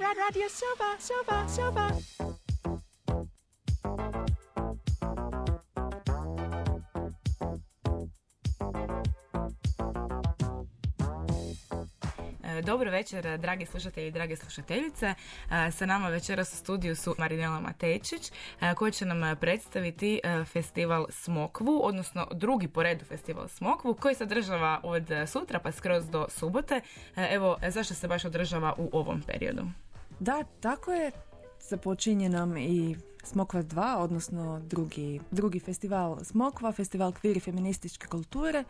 Radio Soba, Soba, Soba. Dobro večer, dragi slušatelji i drage slušateljice. Sa nama večeras u studiju su Marinela Matejčić, koja će nam predstaviti festival Smokvu, odnosno drugi po redu festival Smokvu, koji se održava od sutra pa skroz do subote. Evo, zašto se baš održava u ovom periodu? Da, tako je. Započinje nam i Smokva 2, odnosno drugi, drugi festival Smokva, festival kviri feminističke kulture.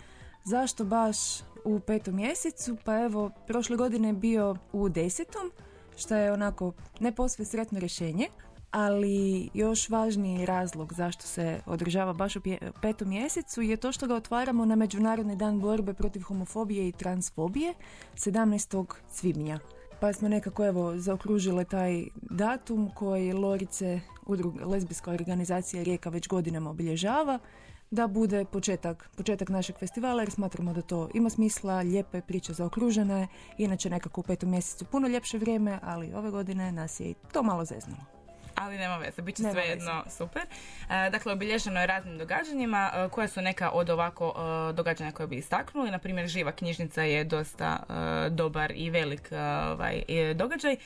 Zašto baš u petom mjesecu? Pa evo, prošle godine je bio u desetom, što je onako ne posve sretno rješenje, ali još važniji razlog zašto se održava baš u petom mjesecu je to što ga otvaramo na Međunarodni dan borbe protiv homofobije i transfobije 17. svibnja. Pa smo nekako evo zaokružile taj datum koji Lorice, udrug, lesbijska organizacija Rijeka već godinama obilježava da bude početak, početak našeg festivala jer smatramo da to ima smisla, lijepe priče zaokružene, inače nekako u petom mjesecu puno ljepše vrijeme, ali ove godine nas je i to malo zeznulo ali nema veze, bit će sve jedno super. E, dakle, obilježeno je raznim događanjima. E, koja su neka od ovako e, događanja koje bi istaknuli? Na primjer, živa knjižnica je dosta dobar i velik ovaj, događaj.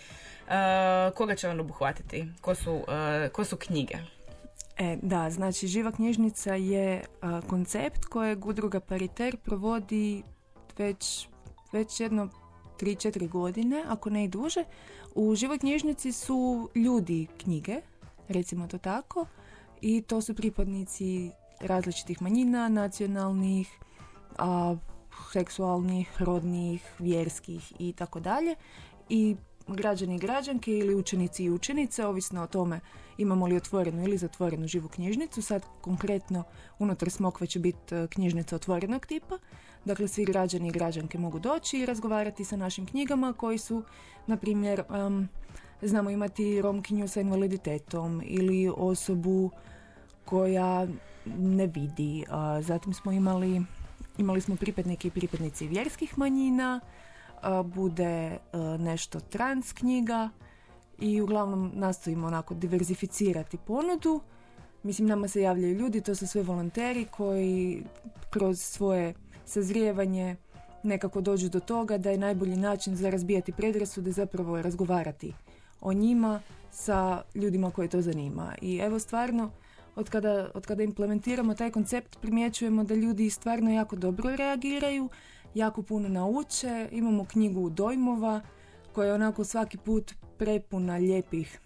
Koga će on obuhvatiti? Ko su, ko su knjige? E, da, znači Živa knjižnica je koncept kojeg udruga Pariter provodi već, već jedno 3-4 godine, ako ne i duže. U Živoj knjižnici su ljudi knjige, recimo to tako, i to su pripadnici različitih manjina, nacionalnih, a, seksualnih, rodnih, vjerskih i tako dalje. I građani i građanke ili učenici i učenice, ovisno o tome imamo li otvorenu ili zatvorenu živu knjižnicu. Sad konkretno unutar Smokve će biti e, knjižnica otvorenog tipa. Dakle, svi građani i građanke mogu doći i razgovarati sa našim knjigama koji su, na primjer, znamo imati romkinju sa invaliditetom ili osobu koja ne vidi. zatim smo imali, imali smo pripadnike i pripadnici vjerskih manjina, bude nešto trans knjiga i uglavnom nastojimo onako diverzificirati ponudu. Mislim, nama se javljaju ljudi, to su sve volonteri koji kroz svoje sazrijevanje nekako dođu do toga da je najbolji način za razbijati predrasude zapravo razgovarati o njima sa ljudima koje to zanima. I evo stvarno, od kada, od kada implementiramo taj koncept primjećujemo da ljudi stvarno jako dobro reagiraju, jako puno nauče, imamo knjigu dojmova koja je onako svaki put prepuna lijepih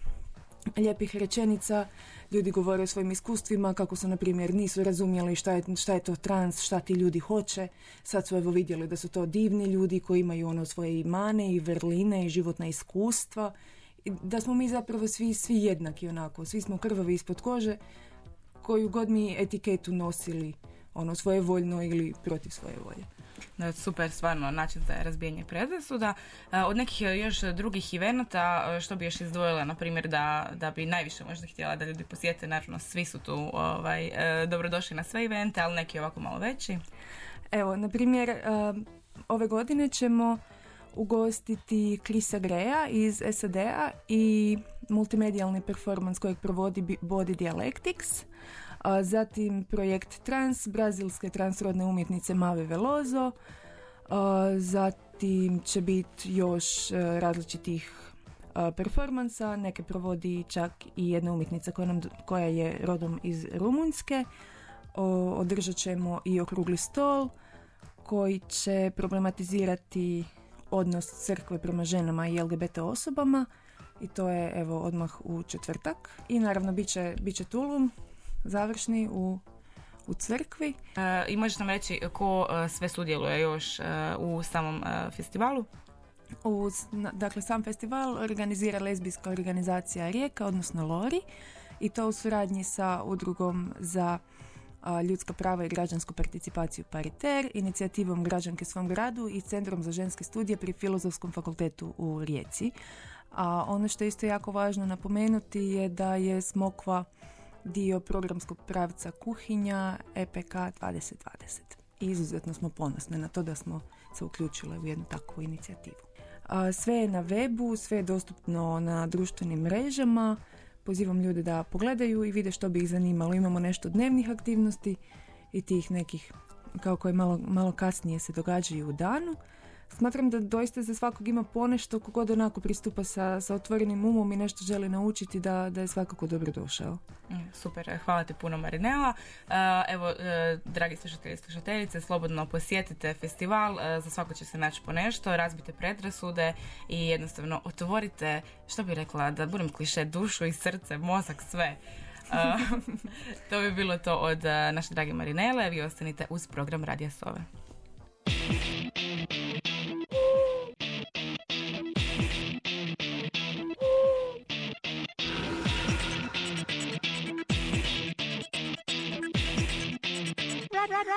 lijepih rečenica, ljudi govore o svojim iskustvima, kako su, na primjer, nisu razumjeli šta je, šta je to trans, šta ti ljudi hoće. Sad su evo vidjeli da su to divni ljudi koji imaju ono svoje imane i vrline i životna iskustva. Da smo mi zapravo svi, svi jednaki onako, svi smo krvavi ispod kože, koju god mi etiketu nosili ono svoje voljno ili protiv svoje volje super stvarno način za razbijanje predrasuda. E, od nekih još drugih evenata, e, što bi još izdvojila, na primjer, da, da bi najviše možda htjela da ljudi posjete, naravno svi su tu ovaj, e, dobrodošli na sve evente, ali neki ovako malo veći. Evo, na primjer, ove godine ćemo ugostiti Krisa Greja iz SAD-a i multimedijalni performans kojeg provodi Body Dialectics a zatim projekt Trans, brazilske transrodne umjetnice Mave Velozo, zatim će biti još e, različitih performansa, neke provodi čak i jedna umjetnica koja, nam, koja je rodom iz Rumunjske. Održat ćemo i okrugli stol koji će problematizirati odnos crkve prema ženama i LGBT osobama. I to je evo odmah u četvrtak. I naravno bit će, bit će Tulum završni u u crkvi. E, I možeš nam reći ko e, sve sudjeluje još e, u samom festivalu? U, dakle, sam festival organizira lesbijska organizacija Rijeka, odnosno Lori, i to u suradnji sa udrugom za ljudska prava i građansku participaciju Pariter, inicijativom Građanke svom gradu i Centrom za ženske studije pri Filozofskom fakultetu u Rijeci. A ono što je isto jako važno napomenuti je da je Smokva dio programskog pravca kuhinja EPK 2020. I izuzetno smo ponosni na to da smo se uključile u jednu takvu inicijativu. Sve je na webu, sve je dostupno na društvenim mrežama. Pozivam ljude da pogledaju i vide što bi ih zanimalo. Imamo nešto dnevnih aktivnosti i tih nekih kao koje malo, malo kasnije se događaju u danu. Smatram da doista za svakog ima ponešto kogod onako pristupa sa, sa otvorenim umom i nešto želi naučiti da, da je svakako dobro došao. Mm, super, hvala ti puno Marinela. Uh, evo, uh, dragi slušatelji i slušateljice, slobodno posjetite festival, uh, za svako će se naći po nešto, razbite predrasude i jednostavno otvorite, što bi rekla, da budem kliše, dušu i srce, mozak, sve. to bi bilo to od naše drage Marinele. Vi ostanite uz program Radija Sove.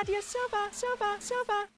Nadia Silva, Silva, Silva.